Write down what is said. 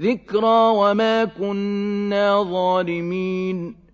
ذِكْرَىٰ وَمَا كُنَّا ظَالِمِينَ